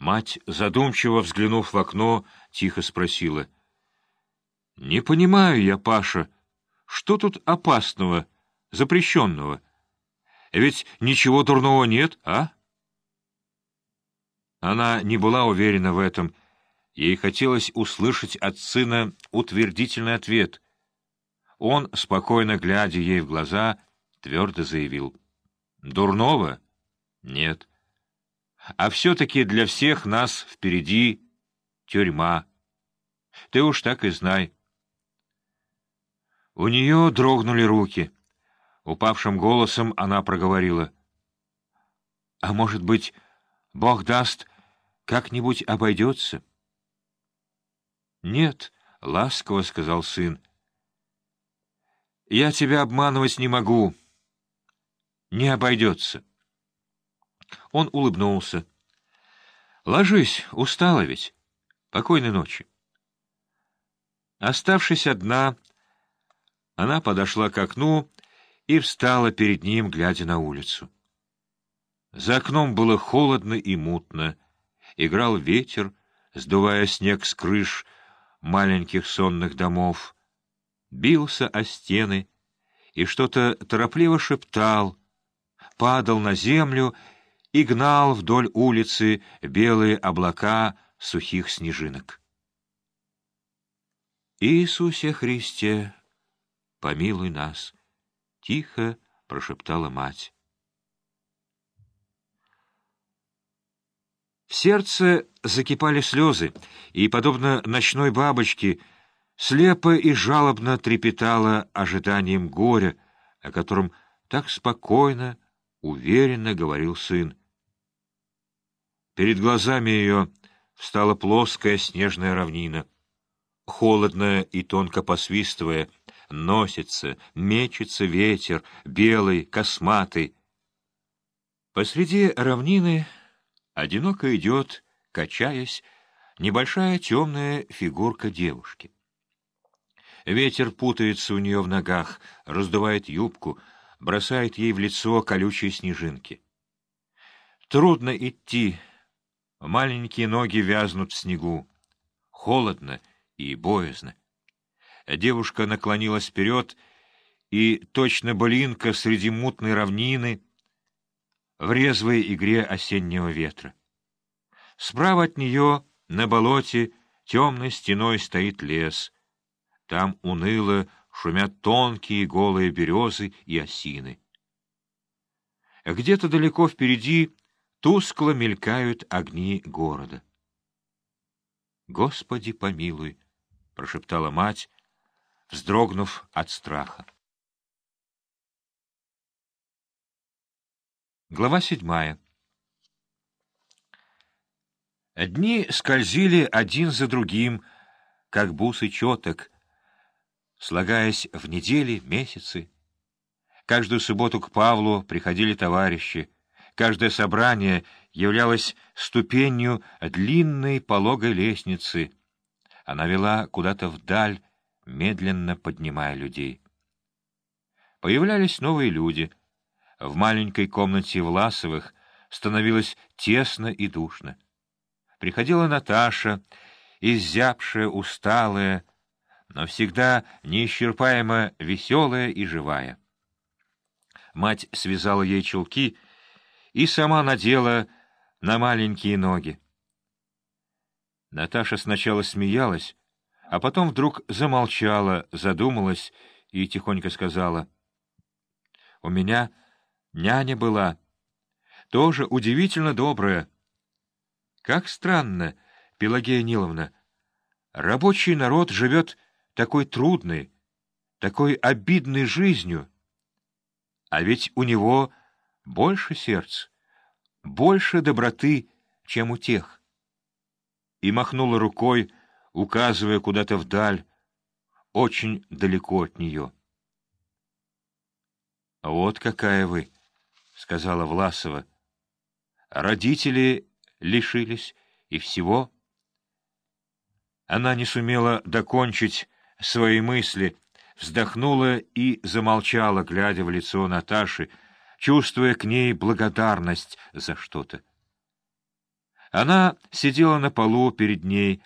Мать, задумчиво взглянув в окно, тихо спросила. — Не понимаю я, Паша, что тут опасного, запрещенного? Ведь ничего дурного нет, а? Она не была уверена в этом. Ей хотелось услышать от сына утвердительный ответ. Он, спокойно глядя ей в глаза, твердо заявил. — Дурного? — Нет. А все-таки для всех нас впереди тюрьма. Ты уж так и знай. У нее дрогнули руки. Упавшим голосом она проговорила. — А может быть, Бог даст, как-нибудь обойдется? — Нет, — ласково сказал сын. — Я тебя обманывать не могу. Не обойдется. Он улыбнулся. — Ложись, устала ведь. Покойной ночи. Оставшись одна, она подошла к окну и встала перед ним, глядя на улицу. За окном было холодно и мутно. Играл ветер, сдувая снег с крыш маленьких сонных домов. Бился о стены и что-то торопливо шептал, падал на землю и гнал вдоль улицы белые облака сухих снежинок. «Иисусе Христе, помилуй нас!» — тихо прошептала мать. В сердце закипали слезы, и, подобно ночной бабочке, слепо и жалобно трепетало ожиданием горя, о котором так спокойно, уверенно говорил сын. Перед глазами ее встала плоская снежная равнина. Холодно и тонко посвистывая, носится, мечется ветер, белый, косматый. Посреди равнины одиноко идет, качаясь, небольшая темная фигурка девушки. Ветер путается у нее в ногах, раздувает юбку, бросает ей в лицо колючие снежинки. Трудно идти, Маленькие ноги вязнут в снегу. Холодно и боязно. Девушка наклонилась вперед, и точно былинка среди мутной равнины в резвой игре осеннего ветра. Справа от нее на болоте темной стеной стоит лес. Там уныло шумят тонкие голые березы и осины. Где-то далеко впереди Тускло мелькают огни города. «Господи, помилуй!» — прошептала мать, вздрогнув от страха. Глава седьмая Дни скользили один за другим, как бусы четок, слагаясь в недели, месяцы. Каждую субботу к Павлу приходили товарищи — Каждое собрание являлось ступенью длинной пологой лестницы. Она вела куда-то вдаль, медленно поднимая людей. Появлялись новые люди. В маленькой комнате Власовых становилось тесно и душно. Приходила Наташа, изябшая, усталая, но всегда неисчерпаемо веселая и живая. Мать связала ей чулки — и сама надела на маленькие ноги. Наташа сначала смеялась, а потом вдруг замолчала, задумалась и тихонько сказала. — У меня няня была, тоже удивительно добрая. Как странно, Пелагея Ниловна, рабочий народ живет такой трудной, такой обидной жизнью, а ведь у него больше сердца, больше доброты, чем у тех. И махнула рукой, указывая куда-то вдаль, очень далеко от нее. — Вот какая вы, — сказала Власова. — Родители лишились и всего. Она не сумела докончить свои мысли, вздохнула и замолчала, глядя в лицо Наташи, чувствуя к ней благодарность за что-то. Она сидела на полу перед ней,